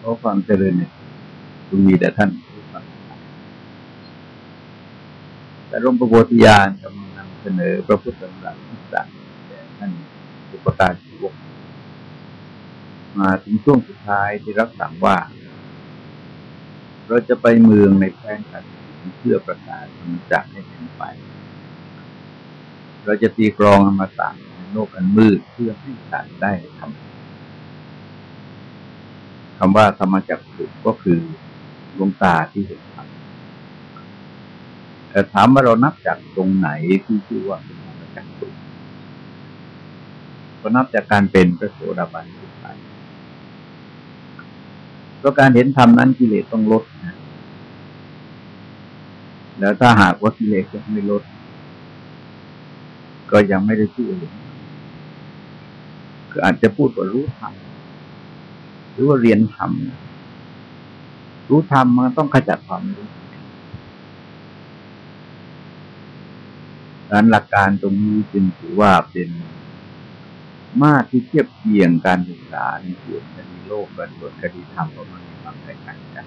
ขอความเจริญเนี่ยจงมีแต่ท่านผู้ฟังแต่ร่มประโพธิญาณกำลังนำเสนอพระพุทธศาสนาต่างแก่ท่านอุปการชีวกมาถึงช่วงสุดท้ายที่รับสั่งว่า เราจะไปเมืองในแคว้นขันเพื่อประกาศธรรมจักให้เป็นไป เราจะตีกรองอมตะในโลกอันมืดเพื่อให้สัตว์ได้ทำ คำว่าธรรมจักสุก็คือดวงตาที่เห็นธรรมแต่ถามว่าเรานับจากตรงไหนที่ชื่อว่าเป็นธรรมจักสุก็นับจากการเป็นพระโสดาบันขึ้นไปเพราะการเห็นธรรมนั้นกิเลสต้องลดนะแล้วถ้าหากว่ากิเลสยังไม่ลด ก็ยังไม่ได้ชื่อเลยคืออาจจะพูดว่ารู้ธรรม รือว่าเรียนธรรมรู้ธรรมมันต้องขจัดความรู้ดังนั้นหลักการตรงนี้จึงถือว่าเป็นมาที่เทียบเคียงการศึกษาในส่วนคดีโลกกับส่วนคดีธรรมประมาณความแตกต่างกัน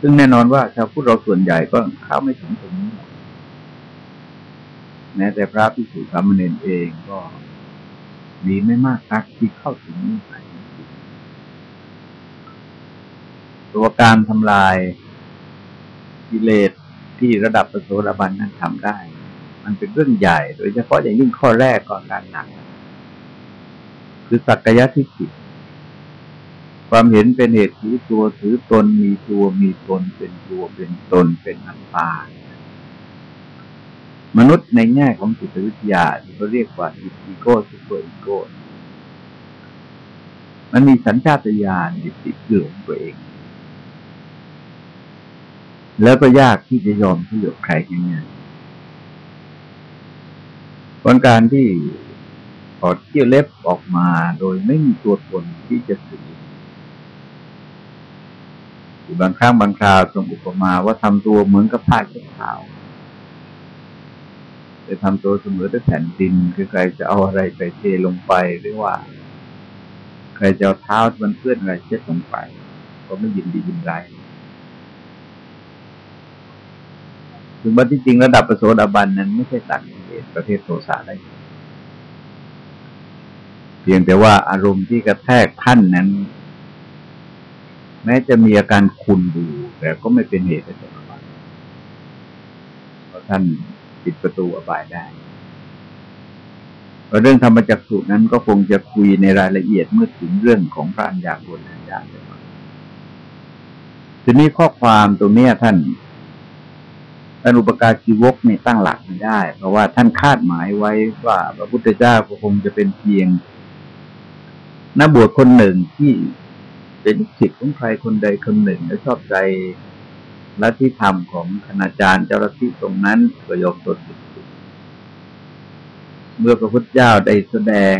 ซึ่งแน่นอนว่าชาวพุทธเราส่วนใหญ่ก็เข้าไม่ถึงตรงนี้แม้แต่พระพิสุสามเณรเองก็ มีไม่มากนักที่เข้าถึงนี้ไปตัวการทำลายกิเลสที่ระดับประโสดาบันนั้นทำได้ มันเป็นเรื่องใหญ่ โดยเฉพาะอย่างยิ่งข้อแรกก่อนการหนัก คือสักกายทิฏฐิความเห็นเป็นเหตุถือตัวถือตนมีตัวมีตนเป็นตัวเป็นตนเป็นอัตตา มนุษย์ในแง่ของจิตวิทยาที่เขาเรียกว่าอีโก้สุโกอีโก้มันมีสัญชาตญาณยึดติดเรื่องตัวเอง แล้วก็ยากที่จะยอมที่ยกใครง่ายๆผลการที่ถอดเที่ยวเล็บออกมาโดยไม่มีตัวตนที่จะถือบางครั้งบางคราวทรงอุปมาว่าทำตัวเหมือนกับผ้าเช็ดเท้า จะทำตัวเสมอด้วยแผ่นดิน คือใครจะเอาอะไรไปเทลงไปหรือว่า ใครจะเอาเท้ามันเพื่อนอะไรเช็ดลงไป ก็ไม่ยินดียินไรถึงว่าที่จริงระดับประโสดาบันนั้นไม่ใช่ตัดเหตุประเภทโทสะได้ เพียงแต่ว่าอารมณ์ที่กระแทกท่านนั้น แม้จะมีอาการคุนดูแต่ก็ไม่เป็นเหตุให้โทสะเพราะท่าน ปิดประตูอบายได้เรื่องธรรมจักสุนั้นก็คงจะคุยในรายละเอียดเมื่อถึงเรื่องของพระัญญาโกณัญญาทีนี้ข้อความตรงนี้ท่านท่านอุปการชีวกเนี่ยตั้งหลักไม่ได้ เพราะว่าท่านคาดหมายไว้ว่าพระพุทธเจ้าก็คงจะเป็นเพียงนักบวชคนหนึ่งที่เป็นศิษย์ของใครคนใดคนหนึ่งและชอบใจ ลัทธิธรรมของคณาจารย์เจ้าลัทธิตรงนั้นก็ยอมตนเมื่อพระพุทธเจ้าได้แสดง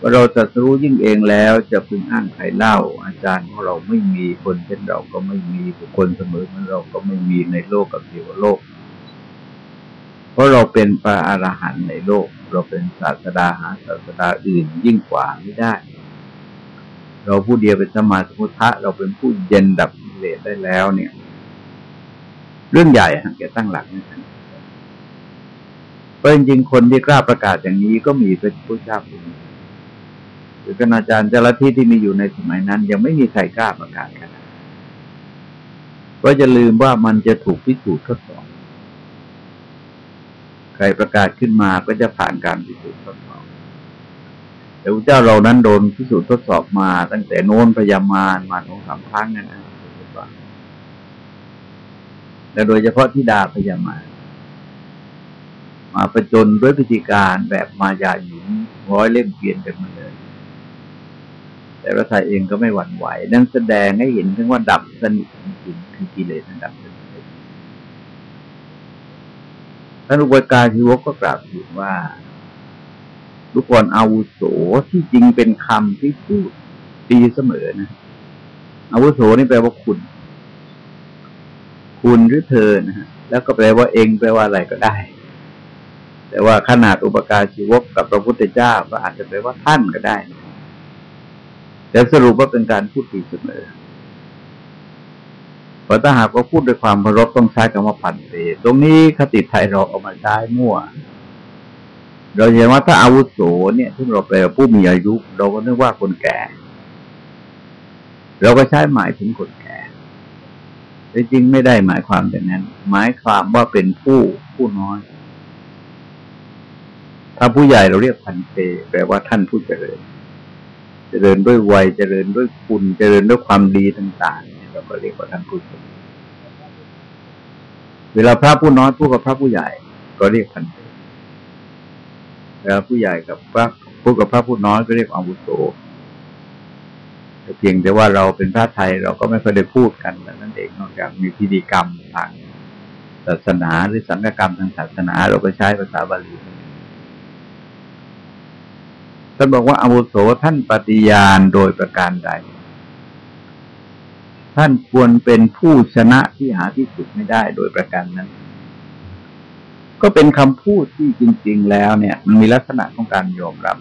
ว่าเราจะรู้ยิ่งเองแล้วจะพึงอ้างใครเล่า อาจารย์ของเราไม่มีคนเช่นเราก็ไม่มีบุคคลเสมอเหมือนเราก็ไม่มีในโลกกับเทวโลก เพราะเราเป็นพระอรหันต์ในโลก เราเป็นศาสดาหาศาสดาอื่นยิ่งกว่าไม่ได้ เราผู้เดียวเป็นสมาสมุทะเราเป็นผู้เย็นดับ เลสได้แล้ว เนี่ย เรื่องใหญ่ฮะแกตั้งหลักนะเพราะจริงๆคนที่กล้าประกาศอย่างนี้ก็มีเป็นผู้เจ้าคนหรือคณาจารย์เจ้าลัทธิที่มีอยู่ในสมัยนั้น ยังไม่มีใครกล้าประกาศกันเพราะจะลืมว่ามันจะถูกพิสูจน์ทดสอบใครประกาศขึ้นมาก็จะผ่านการพิสูจน์ทดสอบแต่พระเจ้าเรานั้นโดนพิสูจน์ทดสอบมา ตั้งแต่โน้นพยามารมาสองสามครั้งนะนะ และโดยเฉพาะที่ดาพยามามาประจนด้วยพิธีการแบบมายาหญิงร้อยเล่มเปลี่ยนกันมาเลย แต่พระไทยเองก็ไม่หวั่นไหว นั่นแสดงให้เห็นถึงว่าดับสนิทจริงคือกิเลสนั้นดับสนิทท่านอุปการทิวกก็กล่าวถึงว่าทุกคนอาวุโสที่จริงเป็นคำที่พูดดีเสมอนะอาวุโสนี่แปลว่าคุณ คุณหรือเธอนะฮะแล้วก็แปลว่าเองแปลว่าอะไรก็ได้ แต่ว่าขนาดอุปการชีวกกับพระพุทธเจ้าก็อาจจะแปลว่าท่านก็ได้แต่สรุปว่าเป็นการพูดดีเสมอเพราะถ้าหากว่าพูดด้วยความเคารพต้องใช้คำว่าพันเตตรงนี้คติไทยเราเอามาใช้มั่ว เราเห็นว่าถ้าอาวุโสเนี่ยที่เราแปลผู้มีอายุ เราก็นึกว่าคนแก่ เราก็ใช้หมายถึงคน แต่จริงไม่ได้หมายความแบบนั้น หมายความว่าเป็นผู้ผู้น้อย ถ้าผู้ใหญ่เราเรียกพันเตแปลว่าท่านผู้เจริญ เจริญด้วยวัยเจริญด้วยคุณเจริญด้วยความดีต่างๆเราก็เรียกว่าท่านผู้เจริญเวลาพระผู้น้อยพูดกับพระผู้ใหญ่ ก็เรียกพันเตเวลาผู้ใหญ่กับพระพูดกับพระผู้น้อยก็เรียกอาวุโส แต่เพียงแต่ว่าเราเป็นพระไทยเราก็ไม่เคยได้พูดกันแต่นั้นเองนอกจากมีพิธีกรรมทางศาสนาหรือสังฆกรรมทางศาสนา เราก็ใช้ภาษาบาลีท่านบอกว่าอาวุโสท่านปฏิญาณโดยประการใด ท่านควรเป็นผู้ชนะที่หาที่สุดไม่ได้โดยประการนั้น ก็เป็นคำพูดที่จริง ๆ แล้วเนี่ย มันมีลักษณะของการยอมรับ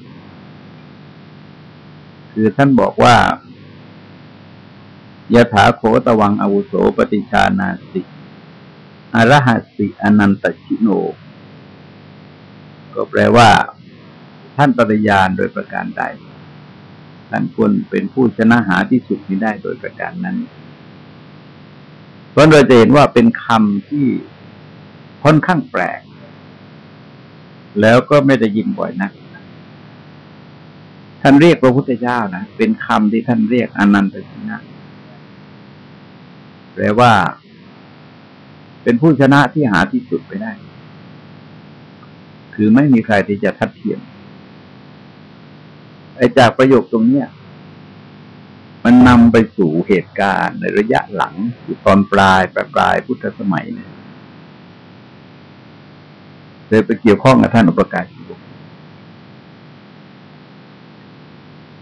คือท่านบอกว่ายะถาโคตวังอวุโสปฏิชานาสิอรหัสิอนันตชิโน ก็แปลว่า ท่านปฏิญาณโดยประการใด ท่านควรเป็นผู้ชนะหาที่สุดนี้ได้โดยประการนั้น เพราะเราจะเห็นว่าเป็นคำที่ค่อนข้างแปลก แล้วก็ไม่ได้ยินบ่อยนัก ท่านเรียกพระพุทธเจ้านะเป็นคำที่ท่านเรียกอนันตชนะแปลว่า เป็นผู้ชนะที่หาที่สุดไปได้ คือไม่มีใครที่จะทัดเทียมไอ้จากประโยคตรงเนี้ยมันนำไปสู่เหตุการณ์ในระยะหลังคือตอนปลายปลายปลายพุทธสมัยเนี่ยเลยไปเกี่ยวข้องกับท่านอุปการชีวก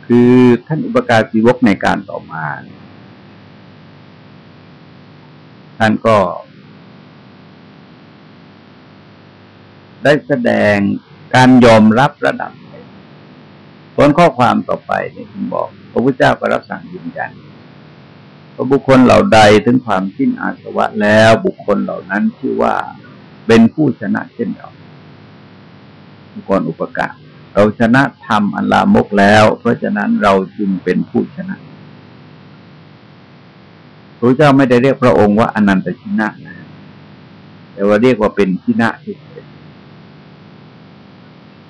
คือท่านอุปการชีวกในการต่อมา ท่านก็ ได้แสดงการยอมรับระดับผลข้อความต่อไปเนี่ยคุณบอก พระพุทธเจ้าก็รับสั่งยืนยันพระบุคคลเหล่าใดถึงความสิ้นอาสวะแล้วบุคคลเหล่านั้นชื่อว่าเป็นผู้ชนะเช่นเราบุคคลอุปการ เราชนะธรรมอันลามกแล้ว เพราะฉะนั้นเราจึงเป็นผู้ชนะพระเจ้าไม่ได้เรียกพระองค์ว่าอนันตชินะนะแต่ว่าเรียกว่าเป็นชินะที่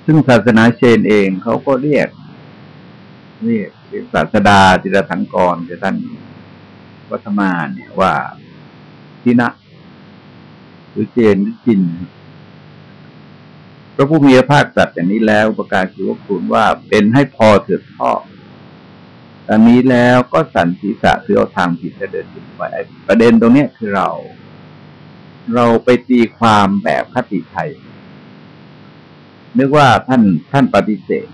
ซึ่งศาสนาเชนเองเขาก็เรียกเรียกศาสดาจิรถังกรจะท่านวัฒมาเนี่ยว่าทินะ หรือเจนหรือจิน พระผู้มีพระภาคตรัสอย่างนี้แล้วประกาศคือว่าคุณว่าเป็นให้พอเถิดพ่อตอนนี้แล้วก็สันศีษะคือเอาทางผิดจะเดินถึงไปประเด็นตรงนี้คือเรา เราไปตีความแบบคติไทยนึกว่าท่านท่านปฏิเสธ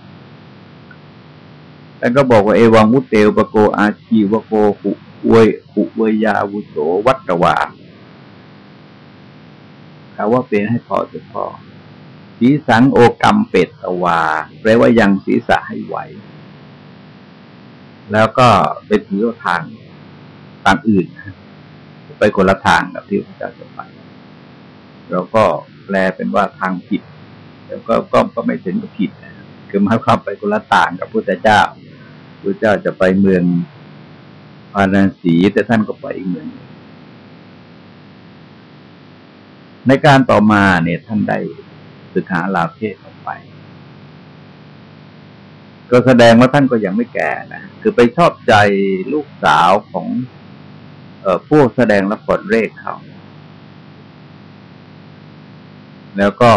แล้วก็บอกว่าเอวังมุเตวปโกอาชีวโกหุเวยหุเวยาวุโสวัตวาคำว่าเป็นให้พอจะพอ สีสังโอกรรมเป็ดตวาแปลว่ายังศีรษะให้ไหว แล้วก็ไปถือทางทางอื่น ไปคนละทางกับที่พระเจ้าจะไปเราก็แปลเป็นว่าทางผิดแต่ก็ก็ก็ไม่ถึงกับผิดนะคือหมายความไปคนละต่างกับพุทธเจ้าพุทธเจ้าจะไปเมืองพาราสีแต่ท่านก็ไปอีกเมืองในการต่อมาเนี่ยท่านได้ ศึกษาลาเพศออกไป ก็แสดงว่าท่านก็ยังไม่แก่นะคือไปชอบใจลูกสาวของเออผู้แสดงละครเรกเขาแล้วก็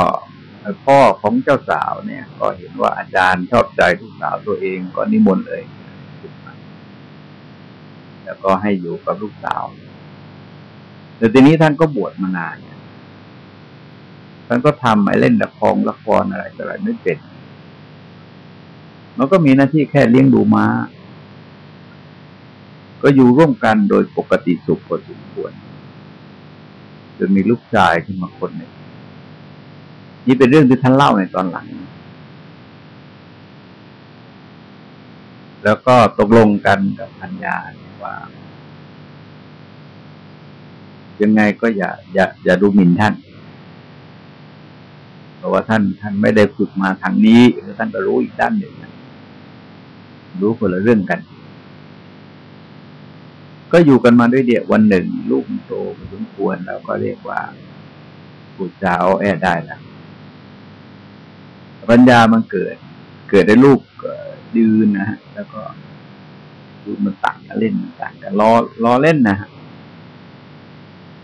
พ่อของเจ้าสาวเนี่ย ก็เห็นว่าอาจารย์ชอบใจลูกสาวตัวเองก็นิมนต์เลย แล้วก็ให้อยู่กับลูกสาวแต่ทีนี้ท่านก็บวชมานาน ท่านก็ทำไอ้เล่นละครละครอะไรอะไรไม่เป็นมันก็มีหน้าที่แค่เลี้ยงดูม้า ก็อยู่ร่วมกันโดยปกติสุขพอสมควรจนมีลูกชายขึ้นมาคนหนึ่งนี่เป็นเรื่องที่ท่านเล่าในตอนหลัง แล้วก็ตกลงกันกับพัญญาว่า ยังไงก็อย่า อย่า อย่าดูหมิ่นท่าน เพราะว่าท่านท่านไม่ได้ฝึกมาทางนี้แล้วท่านก็รู้อีกด้านหนึ่งรู้คนละเรื่องกัน ก็อยู่กันมาด้วยเดียววันหนึ่ง ลูกโตสมควรแล้วก็เรียกว่าปุจจาเอาแอได้แล้วปัญญามันเกิด เกิดได้ลูกดืนนะฮะแล้วก็ดูมันต่างกันเล่นต่างกันล้อล้อเล่นนะฮะ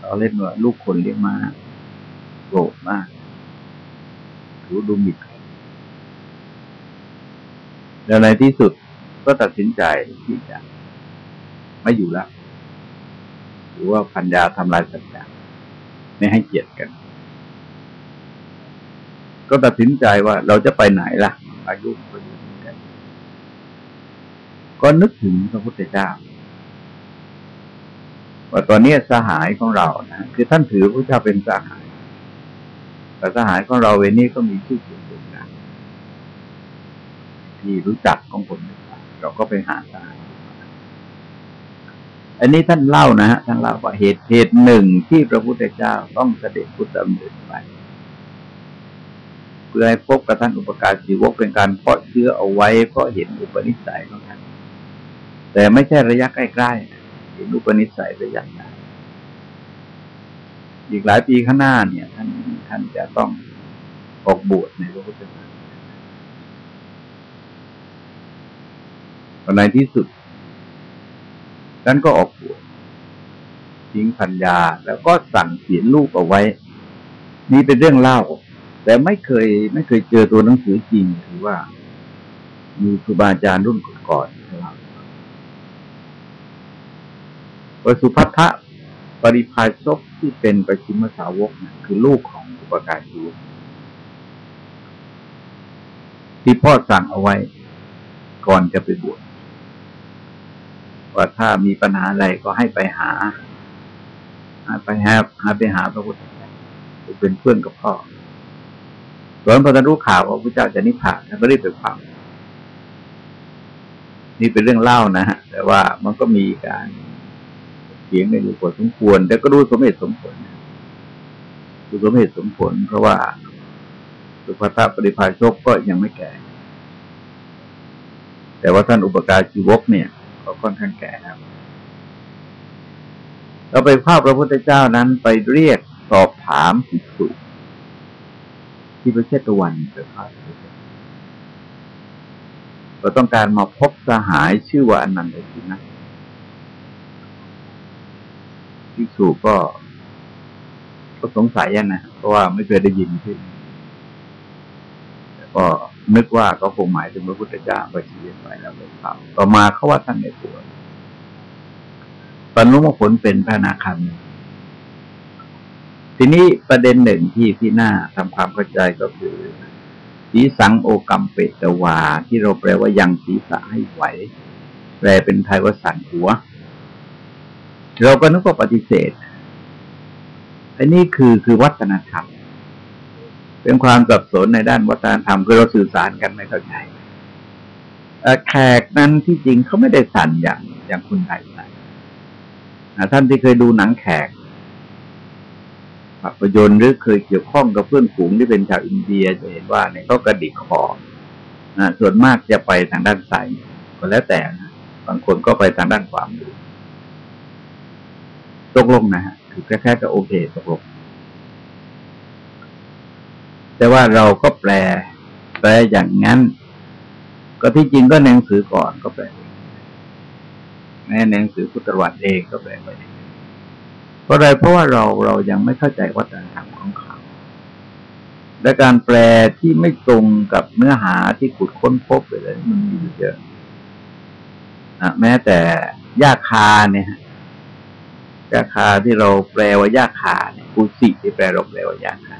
ล้อเล่นว่าลูกคนเลี้ยงมาโกรธมาก รู้ดูมิดแล้วในที่สุดก็ตัดสินใจที่จะไม่อยู่แล้ว หรือว่าพันยาทำลายสัญญาไม่ให้เกียรติกัน ก็ตัดสินใจว่าเราจะไปไหนล่ะ อายุก็ยู่กัน ก็นึกถึงพระพุทธเจ้าว่าตอนนี้สหายของเรานะคือท่านถือพระเจ้าเป็นสหาย แต่สหายของเราเวนี้ก็มีชื่อเสียงโด่งดังที่รู้จักของคนเราก็ไปหาสหายอันนี้ท่านเล่านะฮะท่านเล่าว่าเหตุเหตุหนึ่งที่พระพุทธเจ้าต้องเสด็จพุทธดำเนินไปเพื่อให้พบกับท่านอุปการชีวกเป็นการเพาะเชื้อเอาไว้เพราะเห็นอุปนิสัยของท่านแต่ไม่ใช่ระยะใกล้ๆเห็นอุปนิสัยระยะไกลอีกหลายปีข้างหน้าเนี่ย ท่าน ท่านจะต้องออกบวชในพระพุทธศาสนาในที่สุดท่านก็ออกบวชทิ้งพัญญา แล้วก็สั่งเสียนลูกเอาไว้ นี่เป็นเรื่องเล่า แต่ไม่เคย ไม่เคยเจอตัวหนังสือจริงถือว่า มีครูบาอาจารย์รุ่นก่อนๆเล่าปสุพัทธะ ปริพาชกที่เป็นประชิมสาวกนะคือลูกของอุปการชีที่พ่อสั่งเอาไว้ ก่อนจะไปบวชว่าถ้ามีปัญหาอะไรก็ให้ไปหาไปหาหาไปหาพระพุทธเจ้าเป็นเพื่อนกับพ่อส่วนพอท่านรู้ข่าวว่าพระเจ้าจะนิพพานท่านก็รีบไปฟังนี่เป็นเรื่องเล่านะฮะแต่ว่ามันก็มีการ เสียงในอยู่พอสมควร แต่ก็ดูสมเหตุสมผลดูสมเหตุสมผล เพราะว่าสุภาพปริภาชกก็ยังไม่แก่ แต่ว่าท่านอุปการชีวกเนี่ย ก็ค่อนข้างแก่ครับเราไปภาพพระพุทธเจ้านั้นไปเรียกสอบถามภิกษุที่ประเทศตะวันไปภาพเราต้องการมาพบสหายชื่อว่าอนันตชินะ ภิกษุก็ ก็สงสัยนะเพราะว่าไม่เคยได้ยินที่ก็นึกว่าก็คงหมายถึงพระพุทธเจ้าก็ชี้ไปแล้วเป็นข่าวต่อมาเขาว่าท่านในปวดตอนรู้ว่าผลเป็นพระนาคันทีนี้ประเด็นหนึ่งที่ที่น่าทำความเข้าใจก็คือสีสังโอกรรมเปตวา ที่เราแปลว่ายังศีรษะให้ไหว แปลเป็นไทยว่าสั่นหัว เราก็นึกว่าปฏิเสธ อันนี้คือคือวัฒนธรรม เป็นความสับสนในด้านวัฒนธรรมคือเราสื่อสารกันไม่เข้าใจแขกนั้นที่จริงเขาไม่ได้สั่นอย่างอย่างคนไทยสั่นท่านที่เคยดูหนังแขกภาพยนตร์หรือเคยเกี่ยวข้องกับเพื่อนฝูงที่เป็นชาวอินเดียจะเห็นว่าเนี่ยเขากระดิกคอนะส่วนมากจะไปทางด้านซ้ายก็แล้วแต่นะบางคนก็ไปทางด้านขวามือ ตกลงนะฮะคือแค่ๆก็โอเคตกลง แต่ว่าเราก็แปล แปลอย่างนั้น ก็ที่จริงก็หนังสือก่อนก็แปลแม้หนังสือพุทธวัตรเองก็แปลไปเพราะอะไรเพราะว่าเราเรายังไม่เข้าใจวัฒนธรรมของเขาและการแปลที่ไม่ตรงกับเนื้อหาที่ขุดค้นพบไปเลยมันมีเยอะแม้แต่ยาคาเนี่ย ยาคาที่เราแปลว่ายาคาเนี่ยกุสิที่แปลเราแปลว่ายาคา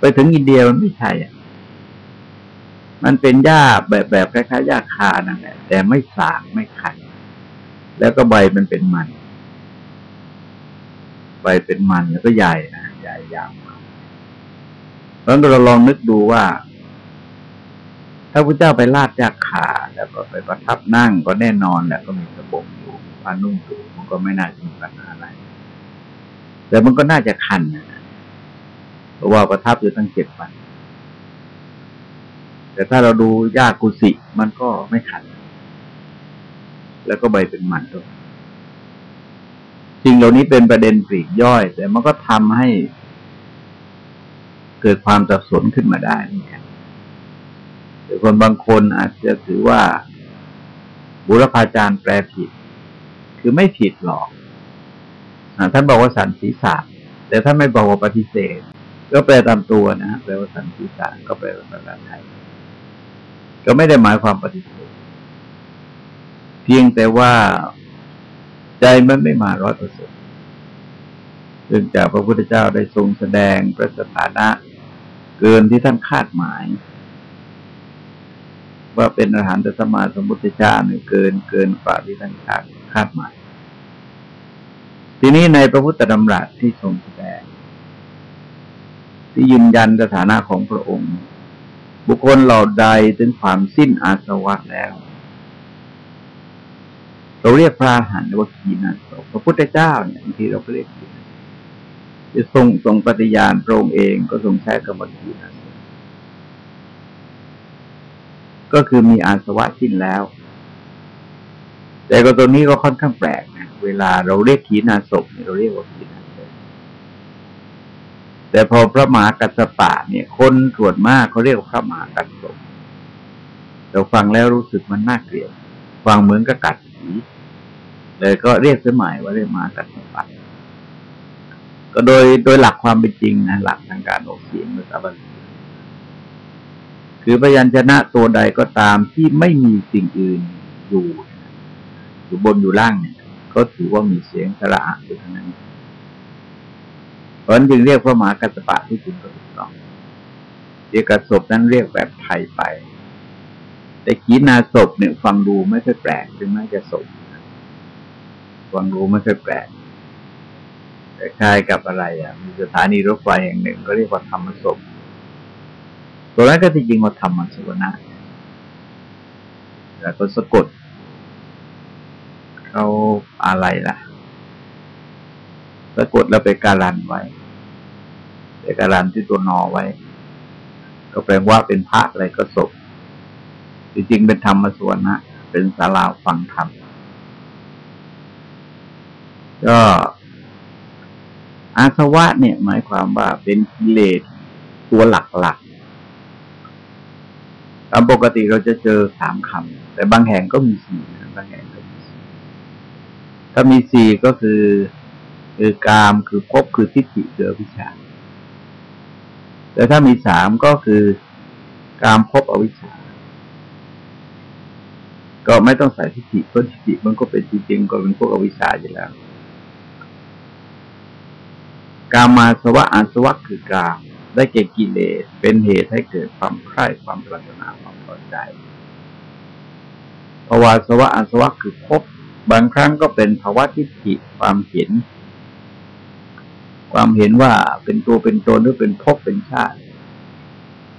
ไปถึงอินเดียมันไม่ใช่อะมันเป็นหญ้าแบบแบบคล้ายๆหญ้าคานั่นแหละแต่ไม่สางไม่ขันแล้วก็ใบมันเป็นมัน ใบเป็นมันแล้วก็ใหญ่นะใหญ่ยาวเพราะเราลองนึกดูว่า ถ้าพระเจ้าไปลาดจากขาแล้วก็ไปประทับนั่งก็แน่นอนแหละก็มีสบง ผ้านุ่งอยู่มันก็ไม่น่าจะมีปัญหาอะไร แต่มันก็น่าจะคันนะเพราะว่าประทับอยู่ตั้งเจ็ดวัน แต่ถ้าเราดูยากุศิมันก็ไม่คัน แล้วก็ใบเป็นมันด้วยสิ่งเหล่านี้เป็นประเด็นปลีกย่อย แต่มันก็ทำให้เกิดความสับสนขึ้นมาได้เนี่ยแต่คนบางคนอาจจะถือว่าบุรพาจารย์แปลผิด คือไม่ผิดหรอกท่านบอกว่าสันศีษะ แต่ท่านไม่บอกว่าปฏิเสธ ก็แปลตามตัวนะแปลว่าสันศีษะก็แปลว่าภาษาไทย ก็ไม่ได้หมายความปฏิเสธ เพียงแต่ว่าใจมันไม่มาร้อยเปอร์เซ็นต์ซึ่งจากพระพุทธเจ้าได้ทรงแสดงพระสถานะ เกินที่ท่านคาดหมาย ว่าเป็นอาหารตสมาสมุทธเจ้าเนี่ยเกินเกินกว่าที่ท่านคาด คาดหมาย ทีนี้ในพระพุทธดำรัสที่ทรงแสดง ที่ยืนยันสถานะของพระองค์ บุคคลเหล่าใดถึงความสิ้นอาสวะแล้ว เราเรียกพระหันว่าขีณาสพพระพุทธเจ้าเนี่ยบางทีเราก็เรียกจะทรงทรงปฏิญาณพระองค์เองก็ทรงใช้คำว่าขีณาสก็คือมีอาสวะสิ้นแล้ว แต่ก็ตัวนี้ก็ค่อนข้างแปลกนะเวลาเราเรียกขีณาศพเราเรียกว่าขีณาศพแต่พอพระมหากัสสปะเนี่ย คนส่วนมากเขาเรียกว่าพระมหากัสสปเราฟังแล้วรู้สึกมันน่าเกลียดฟังเหมือนกับกัดผีเลยก็เรียกสมัยว่าเรียกมากัดสปัดก็โดยโดยหลักความเป็นจริงนะหลักทางการออกเสียงภาษาบาลีคือพยัญชนะตัวใดก็ตามที่ไม่มีสิ่งอื่นอยู่ อยู่บนอยู่ล่างเนี่ย ก็ถือว่ามีเสียงสระอะอยู่ทั้งนั้นเพราะนั้นจึงเรียกพระมหากัสปะที่จริงก็ถูกต้องเรียกกระสบนั้นเรียกแบบไทยไป แต่ขีนาศพเนี่ยฟังดูไม่ค่อยแปลกถึงแม้จะศพฟังดูไม่ค่อยแปลกแต่คล้ายกับอะไร อะ มีสถานีรถไฟแห่งหนึ่ง ก็เรียกว่าธรรมศพตัวนั้นก็จริงว่าธรรมสวนะแล้วก็สะกด เขาอะไรล่ะสะกดแล้วไปการันไว้ไปการันที่ตัวนอไว้ ก็แปลว่าเป็นพระอะไรก็ศพจริงๆเป็นธรรมสวนนะ เป็นศาลาฟังธรรม ก็อาสวะเนี่ย หมายความว่าเป็นกิเลสตัวหลักๆตามปกติเราจะเจอสามคำแต่บางแห่งก็มีสี่บางแห่งก็ม ถ้ามีสี่ก็คือคือกามคือภพคือทิฏฐิเกิดวิชาแต่ถ้ามีสามก็คือกามภพอวิชชาก็ไม่ต้องใส่ทิฏฐิเพราะทิฏฐิมันก็เป็นจริงๆก็เป็นพวกอวิชชาอยู่แล้ว กามาสวะอาสวะคือกาม ได้เก่กิเลสเป็นเหตุให้เกิดความใคร่ความปรารถนาความพอใจภาวะสวะอาสวะคือพ บางครั้งก็เป็นภาวะทิฏฐิความเห็น ความเห็นว่าเป็นตัวเป็นตนหรือเป็นภพเป็นชาติ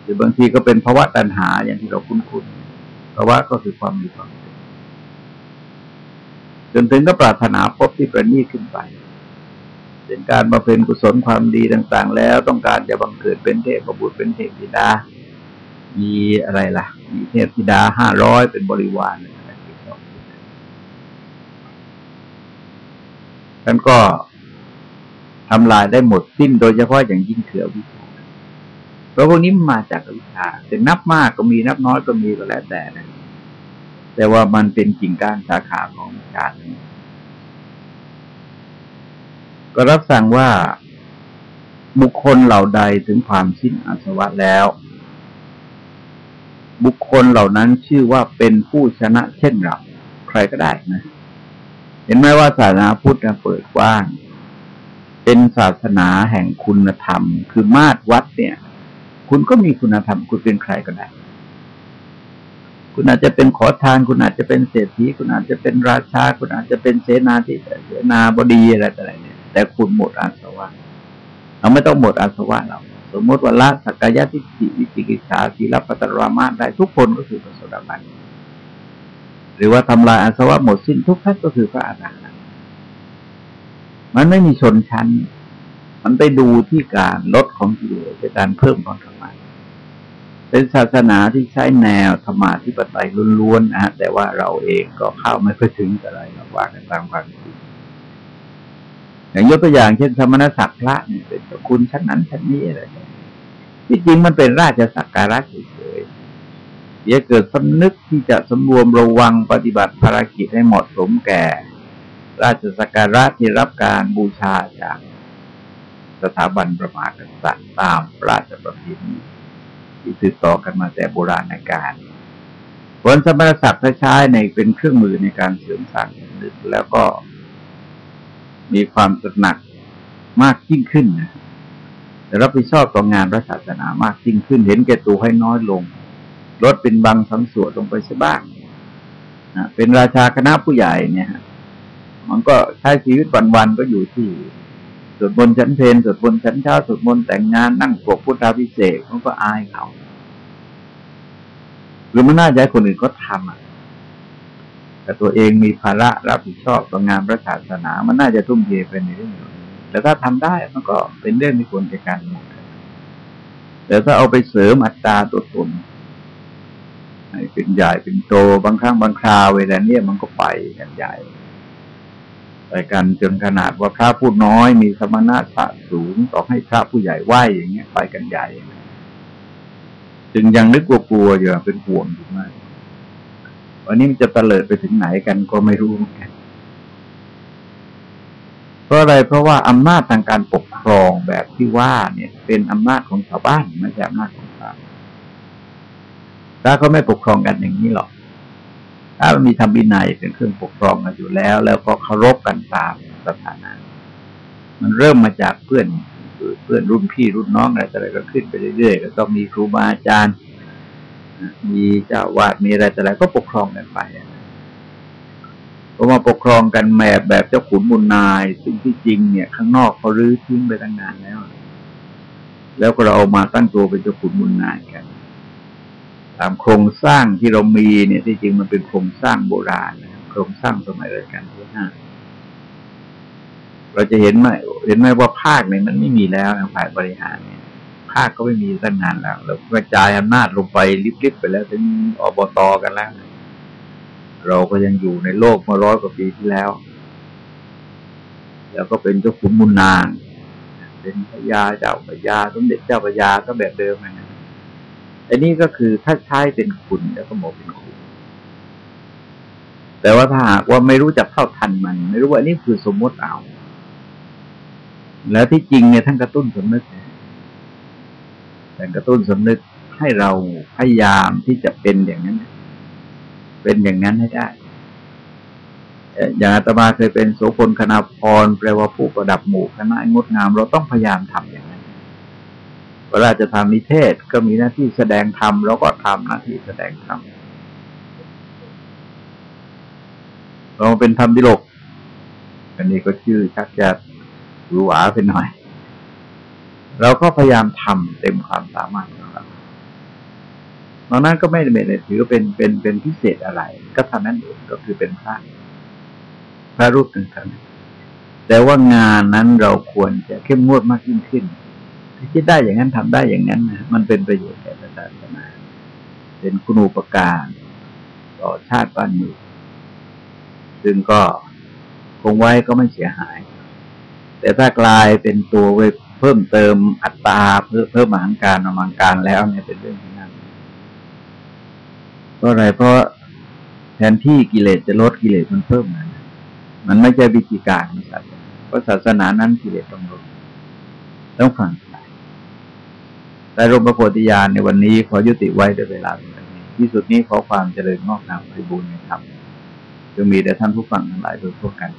หรือบางทีก็เป็นภาวะตัณหาอย่างที่เราคุ้นๆภาวะก็คือความมีความจนถึงก็ปรารถนาภพที่ประณีตขึ้นไปเป็นการมาเป็นกุศลความดีต่าง ๆ แล้วต้องการจะบังเกิดเป็นเทพบุตรเป็นเทพธิดา มีอะไรล่ะ มีเทพธิดาห้าร้อยเป็นบริวาร ท่านก็ทำลายได้หมดสิ้นโดยเฉพาะอย่างยิ่งเถื่อวิชาเพราะพวกนี้มาจากวิชาแต่นับมากก็มีนับน้อยก็มีก็แล้วแต่นะแต่ว่ามันเป็นกิ่งก้านสาขาของชาติก็รับสั่งว่าบุคคลเหล่าใดถึงความสิ้นอาสวะแล้ว บุคคลเหล่านั้นชื่อว่าเป็นผู้ชนะเช่นเราใครก็ได้นะ เห็นไหมว่าศาสนาพุทธเปิดกว้าง เป็นศาสนาแห่งคุณธรรม คือมาตรวัดเนี่ย คุณก็มีคุณธรรม คุณเป็นใครก็ได้ คุณอาจจะเป็นขอทาน คุณอาจจะเป็นเศรษฐี คุณอาจจะเป็นราชา คุณอาจจะเป็นเสนาธิเสนาบดีอะไรต่ออะไรเนี่ย แต่คุณหมดอาสวะเราไม่ต้องหมดอาสวะเราสมมติว่าละสักกายทิฏฐิวิจิกิจฉาสีลปัตตรามาได้ทุกคนก็คือพระโสดาบัน หรือว่าทำลายอาสวะหมดสิ้นทุกท่านก็คือพระอรหันต์มันไม่มีชนชั้น มันไปดูที่การลดของกิเลสการเพิ่มของธรรมะเป็นศาสนาที่ใช้แนวธรรมะที่ปไตยล้วนๆนะฮะแต่ว่าเราเองก็เข้าไม่ค่อยถึงอะไรเราว่ากันตามความจริงอย่างยกตัวอย่างเช่นสมณศักดิ์พระเนี่ยเป็นคุณชั้นนั้นชั้นนี้อะไรที่จริงมันเป็นราชสักการะเฉยๆ เดี๋ยวเกิดสำนึกที่จะสำรวมระวังปฏิบัติภารกิจให้เหมาะสมแก่ ราชสักการะที่รับการบูชาจากสถาบันประมาทสัตร์ตามราชประเพณีที่สืบต่อกันมาแต่โบราณกาลผลสมณศักดิ์ใช้ในเป็นเครื่องมือในการเสริมสร้างนึกแล้วก็มีความตระหนักมากยิ่งขึ้นนะแต่รับผิดชอบต่องานพระศาสนามากยิ่งขึ้น เห็นแก่ตัวให้น้อยลง ลดเป็นบางสังส่วนลงไปสักบ้างนะเป็นราชาคณะผู้ใหญ่เนี่ยมันก็ใช้ชีวิตวันๆก็อยู่ที่สวดมนต์ชั้นเพลสวดมนต์ชั้นเช้าสวดมนต์แต่งงานนั่งปกพุทธาพิเศษมันก็อายเขา หรือมันน่าจะให้คนอื่นก็ทำอะแต่ตัวเองมีภาระรับผิดชอบต่องานพระศาสนา มันน่าจะทุ่มเทไปในเรื่องนี้แต่ถ้าทำได้มันก็เป็นเรื่องที่ควรจะการแต่ถ้าเอาไปเสริมอัตราตัวตน เป็นใหญ่เป็นโตบางครั้งบางคราวเวลาเนี้ยมันก็ไปกันใหญ่ไปกันจนขนาดว่าพระผู้น้อย มีสมณะสะสูงต่อให้พระผู้ใหญ่ไหวอย่างเงี้ย ไปกันใหญ่ จึงยังนึกกลัวๆอยู่เป็นห่วงอยู่มากวันนี้มันจะเตลิดไปถึงไหนกันก็ไม่รู้เหมือนกันเพราะอะไรเพราะว่าอำนาจทางการปกครองแบบที่ว่าเนี่ย เป็นอำนาจของชาวบ้านไม่ใช่อำนาจของ ถ้าเขาไม่ปกครองกันอย่างนี้หรอก ถ้ามันมีธรรมวินัยเป็นเครื่องปกครองกันอยู่แล้ว แล้วก็เคารพกันตามสถานะ มันเริ่มมาจากเพื่อนเพื่อนรุ่นพี่รุ่นน้องอะไรอะไรก็ขึ้นไปเรื่อยๆแล้วก็มีครูบาอาจารย์ มีเจ้าวาดมีอะไรแต่อะไรก็ปกครองกันไปพอมาปกครองกันแมบแบบเจ้าขุนมุนนาย ซึ่งที่จริงเนี่ย ข้างนอกเขารื้อทิ้งไปตั้งนานแล้ว แล้วก็เราเอามาตั้งตัวเป็นเจ้าขุนมุนนายกัน ตามโครงสร้างที่เรามีเนี่ยที่จริงมันเป็นโครงสร้างโบราณนะโครงสร้างสมัยรัชกาลที่ห้าเราจะเห็นไหมเห็นไหมว่าภาคเนี่ยมันไม่มีแล้วฝ่ายบริหารเนี่ยภาคก็ไม่มีตั้งนานแล้วเรากระจายอำนาจลงไปลิบๆไปแล้วถึงอบตกันแล้วเราก็ยังอยู่ในโลกมาร้อยกว่าปีที่แล้ว แล้วก็เป็นเจ้าขุนมุนนาง เป็นพญาเจ้าพญาสมเด็จเจ้าพญาก็แบบเดิมนะ อันนี้ก็คือถ้าใช้เป็นคุณแล้วก็บอเป็นคุณ แต่ว่าถ้าหากว่าไม่รู้จักเท่าทันมัน ไม่รู้ว่านี่คือสมมติเอา แล้วที่จริงเนี่ยท่านกระตุ้นสมมติแต่กระตุ้นสำนึกให้เราพยายามที่จะเป็นอย่างนั้น เป็นอย่างนั้นให้ได้อย่างอาตมาเคยเป็นโสพลคณาพรแปลว่าผู้ประดับหมู่คณะงดงาม เราต้องพยายามทำอย่าง เวลาจะทำนิเทศก็มีหน้าที่แสดงธรรมแล้วก็ทำหน้าที่แสดงธรรมเราเป็นธรรมดิลก อันนี้ก็ชื่อชักจะหรูหราเป็นหน่อย เราก็พยายามทำเต็มความสามารถของเราตอนนั้นก็ไม่ได้ถือเป็นเป็นเป็นพิเศษอะไร ก็ทำนั้นเองก็คือเป็นพระพระรูปหนึ่งท่านแต่ว่างานนั้นเราควรจะเข้มงวดมากยิ่งขึ้น คิดได้อย่างนั้นทำได้อย่างนั้นนะมันเป็นประโยชน์แก่ศาสนาเป็นคุณูปการต่อชาติบ้านเมืองซึ่งก็คงไว้ก็ไม่เสียหาย แต่ถ้ากลายเป็นตัวเวเพิ่มเติมอัตราเพิ่มเพิ่มาหารการอมังการแล้วเนี่ยเป็นเรื่องที่นั่นเพราะอะไรเพราะแทนที่กิเลสจะลดกิเลสมันเพิ่มนะมันไม่ใช่วิธีการของศาสนาเพราะศาสนานั้นกิเลสต้องลดต้องฟัง แต่รมประโพธิญาณในวันนี้ขอยุติไว้ด้วยเวลาเพียงนี้ที่สุดนี้ขอความเจริญงอกงามไปบูรณนธรรมจะมีแต่ท่านผู้ฟังทั้งหลายโดยทั่วกัน